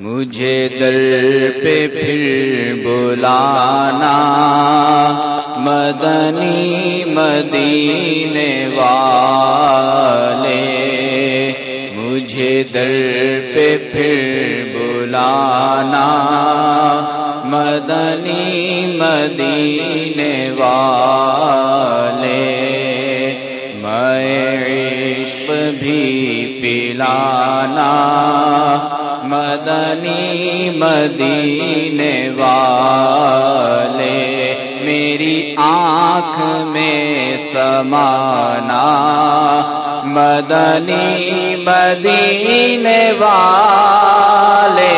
مجھے در پہ پھر بلانا مدنی مدینے والے۔ مجھے در پہ پھر بلانا مدنی مدینے والے۔ میں عشق بھی پلانا مدنی مدینے والے، میری آنکھ میں سمانا۔ مدنی مدینے والے،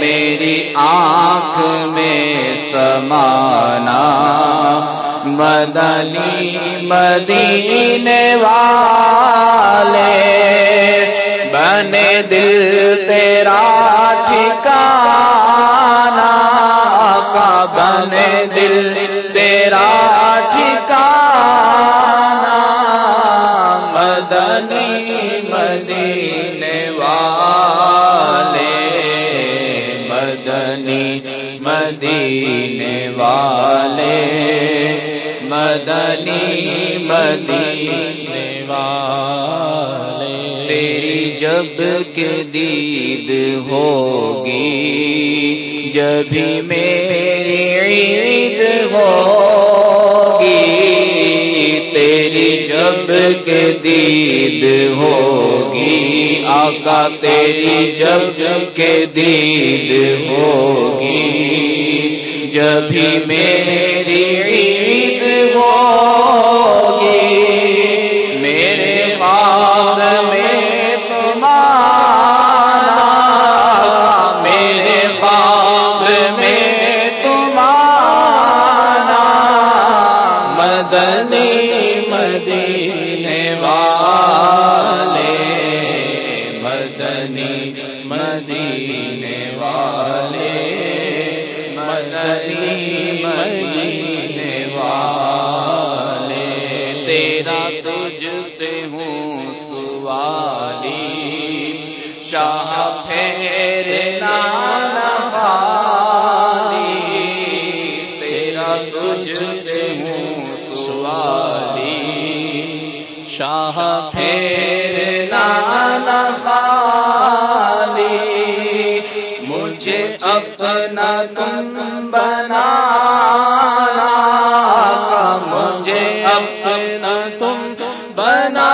میری آنکھ میں سمانا۔ مدنی مدینے والے بنے دل تیرا ٹھکانا کا بنے دل تیرا ٹھکانا۔ مدنی مدینے والے، مدنی مدینے والے، مدنی مدینے جب کے دید ہوگی، جب میری عید ہوگی، تیری جب کے دید ہوگی، آقا تیری جب جب کے دید ہوگی، جب میری عید مدینے والے، مدنی مدینے والے، تیرا تجھ سے ہوں سوالی، شاہ پھیر تیرا تجھ سے ہوں سوالی، شاہ پھیر تم بنا مجھے اپنا تم بنا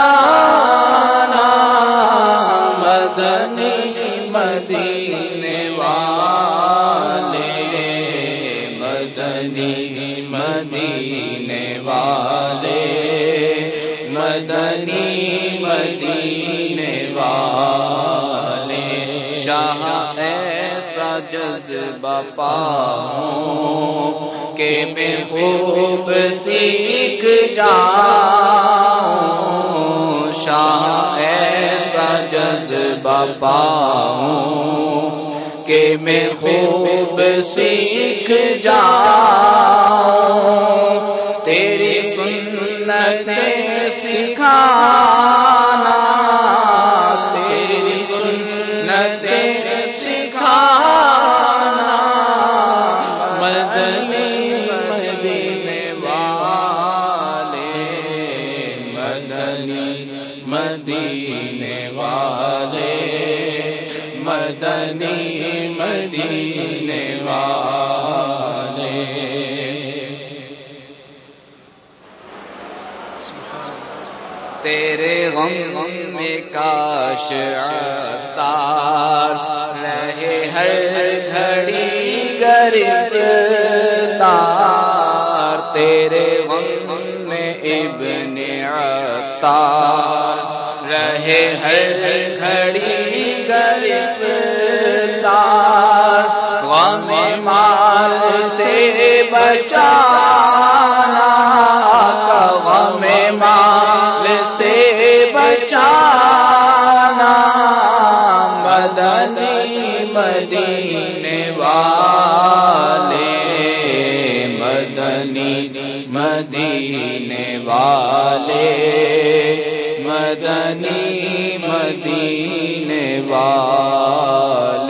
مدنی مدینے والے مدنی مدینے والے مدنی مدینے والے، شاہ جذبہ پاؤں کہ میں خوب سیکھ جاؤں، شاہ ایسا جذبہ پاؤں کہ میں خوب سیکھ جاؤں، تیری سنتیں سکھانا مدینے والے، مدنی مدینے والے۔ تیرے غم غم میں کاش تار رہے ہر گھڑی گرفتار رہے ہر گھڑی گرفتار۔ غم مال سے بچانا کا غم مال سے بچانا۔ مدنی مدینے والے، مدنی مدینے والے۔ مدنی مدینے والے